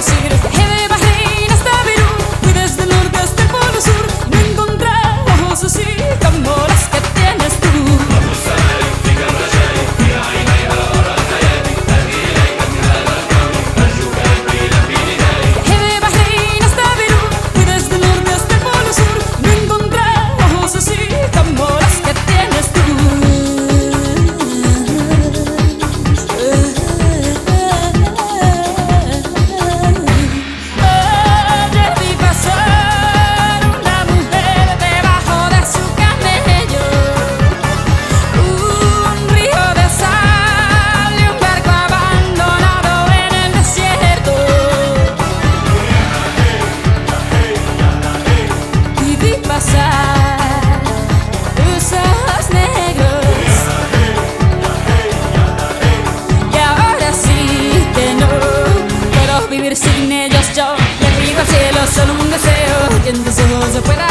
see you. vivir sin ellos yo. Le pido al cielo solo un deseo, que en tus ojos se pueda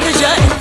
vereceğim.